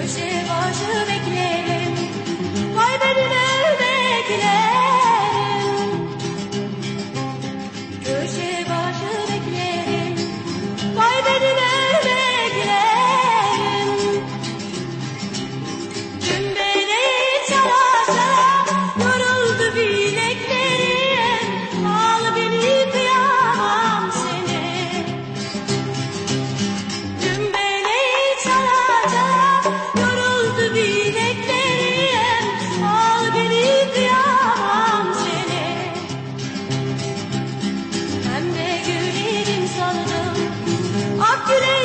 köşe başı bekle. today.